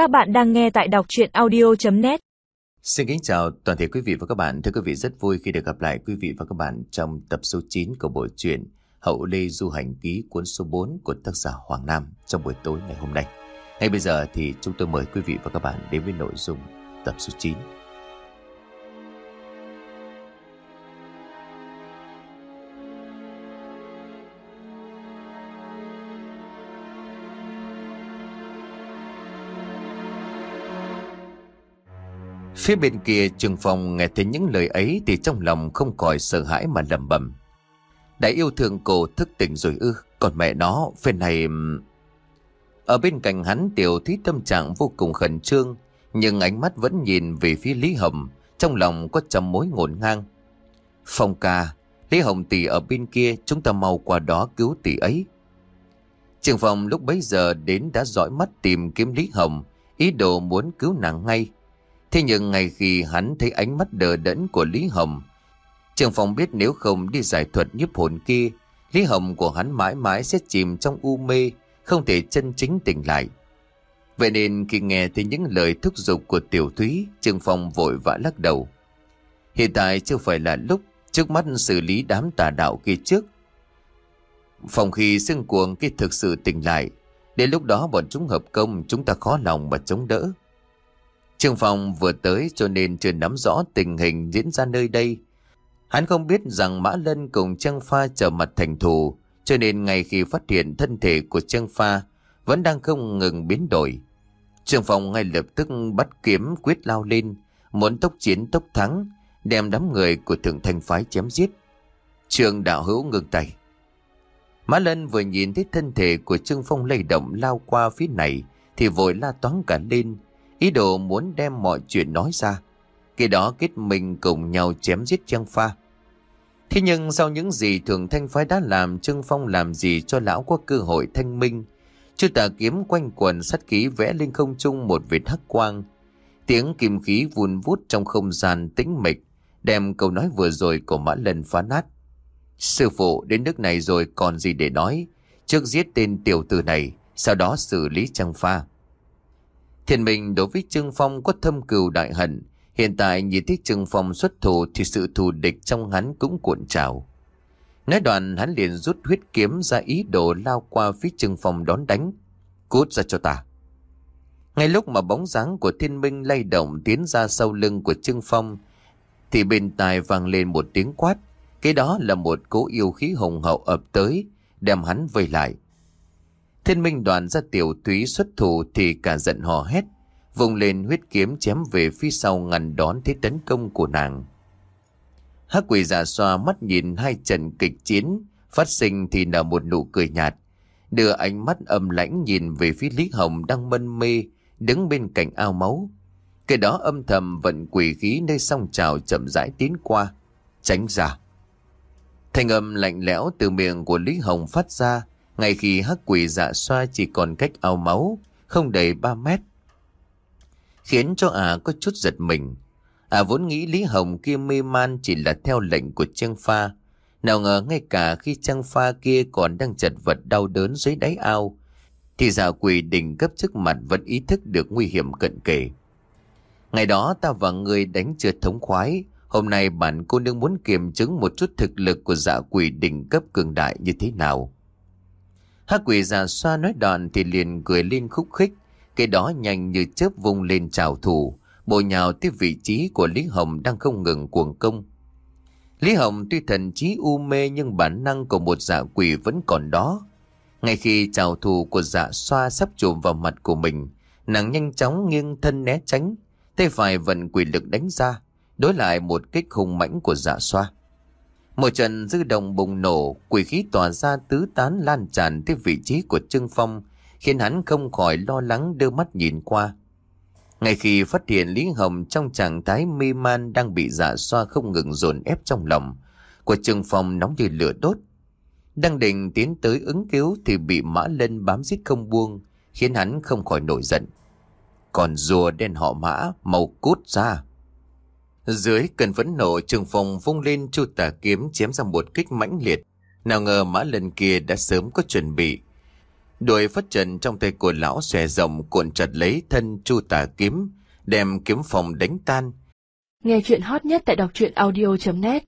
Các bạn đang nghe tại đọc chuyện audio.net Xin kính chào toàn thể quý vị và các bạn. Thưa quý vị, rất vui khi được gặp lại quý vị và các bạn trong tập số 9 của bộ truyện Hậu Lê Du Hành Ký cuốn số 4 của tác giả Hoàng Nam trong buổi tối ngày hôm nay. Ngay bây giờ thì chúng tôi mời quý vị và các bạn đến với nội dung tập số 9. Phía bên kia trường phòng nghe thấy những lời ấy thì trong lòng không khỏi sợ hãi mà lầm bầm. Đại yêu thương cô thức tỉnh rồi ư, còn mẹ nó, phía này... Ở bên cạnh hắn tiểu thí tâm trạng vô cùng khẩn trương, nhưng ánh mắt vẫn nhìn về phía Lý Hồng, trong lòng có trăm mối ngổn ngang. Phong ca, Lý Hồng tỷ ở bên kia, chúng ta mau qua đó cứu tỷ ấy. Trường phòng lúc bấy giờ đến đã dõi mắt tìm kiếm Lý Hồng, ý đồ muốn cứu nàng ngay. Thế nhưng ngay khi hắn thấy ánh mắt đờ đẫn của Lý Hồng, Trường Phong biết nếu không đi giải thuật nhiếp hồn kia, Lý Hồng của hắn mãi mãi sẽ chìm trong u mê, không thể chân chính tỉnh lại. Vậy nên khi nghe thấy những lời thúc giục của Tiểu Thúy, Trường Phong vội vã lắc đầu. Hiện tại chưa phải là lúc trước mắt xử lý đám tà đạo kia trước. Phòng khi xương cuồng kia thực sự tỉnh lại, đến lúc đó bọn chúng hợp công chúng ta khó lòng mà chống đỡ. Trương Phong vừa tới cho nên chưa nắm rõ tình hình diễn ra nơi đây. Hắn không biết rằng Mã Lân cùng Trương Pha trở mặt thành thù, cho nên ngay khi phát hiện thân thể của Trương Pha vẫn đang không ngừng biến đổi. Trương Phong ngay lập tức bắt kiếm quyết lao lên, muốn tốc chiến tốc thắng, đem đám người của thượng thanh phái chém giết. Trương đạo hữu ngừng tay. Mã Lân vừa nhìn thấy thân thể của Trương Phong lay động lao qua phía này, thì vội la toán cả lên, ý đồ muốn đem mọi chuyện nói ra. Khi đó kết mình cùng nhau chém giết Trang Pha. Thế nhưng sau những gì thường thanh phái đã làm Trương Phong làm gì cho lão có cơ hội thanh minh. Chư tà kiếm quanh quần sắt khí vẽ lên không trung một vệt hắc quang. Tiếng kim khí vun vút trong không gian tĩnh mịch, đem câu nói vừa rồi của Mã Lần phá nát. Sư phụ đến nước này rồi còn gì để nói, trước giết tên tiểu tử này, sau đó xử lý Trang Pha. Thiên Minh đối với Trương Phong có thâm cừu đại hận. Hiện tại nhìn thấy Trương Phong xuất thủ thì sự thù địch trong hắn cũng cuộn trào. Nói đoạn, hắn liền rút huyết kiếm ra ý đồ lao qua phía Trương Phong đón đánh. Cút ra cho ta. Ngay lúc mà bóng dáng của thiên minh lay động tiến ra sau lưng của Trương Phong, thì bên tai vang lên một tiếng quát. Cái đó là một cố yêu khí hùng hậu ập tới, đem hắn vây lại. Thiên minh đoàn ra tiểu túy xuất thủ thì cả giận hò hét, vùng lên huyết kiếm chém về phía sau ngăn đón thế tấn công của nàng. Hắc quỷ giả xoa mắt nhìn hai trận kịch chiến, phát sinh thì nở một nụ cười nhạt, đưa ánh mắt âm lãnh nhìn về phía Lý Hồng đang mân mê, đứng bên cạnh ao máu. Cái đó âm thầm vận quỷ khí nơi song trào chậm rãi tiến qua, tránh ra. Thành âm lạnh lẽo từ miệng của Lý Hồng phát ra, ngay khi hắc quỷ dạ xoa chỉ còn cách ao máu, không đầy 3 mét. Khiến cho ả có chút giật mình. Ả vốn nghĩ Lý Hồng kia mê man chỉ là theo lệnh của Trang Pha. Nào ngờ ngay cả khi Trang Pha kia còn đang chật vật đau đớn dưới đáy ao, thì giả quỷ đỉnh cấp trước mặt vẫn ý thức được nguy hiểm cận kề. Ngày đó ta và người đánh trượt thống khoái, hôm nay bản cô nương muốn kiểm chứng một chút thực lực của dạ quỷ đỉnh cấp cường đại như thế nào. Hắc quỷ già xoa nói đòn thì liền cười lên khúc khích. Cái đó nhanh như chớp vung lên trào thủ. Bồ nhào tới vị trí của Lý Hồng đang không ngừng cuồng công. Lý Hồng tuy thần trí u mê nhưng bản năng của một dạ quỷ vẫn còn đó. Ngay khi trào thủ của dạ xoa sắp trùm vào mặt của mình, nàng nhanh chóng nghiêng thân né tránh, tay phải vận quỷ lực đánh ra, đối lại một kích hùng mãnh của dạ xoa. Một trận dư động bùng nổ, quỷ khí tỏa ra tứ tán lan tràn tới vị trí của Trương Phong, khiến hắn không khỏi lo lắng đưa mắt nhìn qua. Ngay khi phát hiện Lý Hồng trong trạng thái mê man đang bị dạ xoa không ngừng dồn ép trong lòng, của Trương Phong nóng như lửa đốt. Đang định tiến tới ứng cứu thì bị Mã Lân bám giết không buông, khiến hắn không khỏi nổi giận. Còn rùa đen họ Mã, màu cút ra. Dưới cơn phẫn nộ trường phòng vung lên chu tà kiếm chém ra một kích mãnh liệt. Nào ngờ mã lần kia đã sớm có chuẩn bị. Đuổi phất trần trong tay của lão xòe rộng cuộn chặt lấy thân chu tà kiếm, đem kiếm phòng đánh tan. Nghe chuyện hot nhất tại đọc truyện audio.net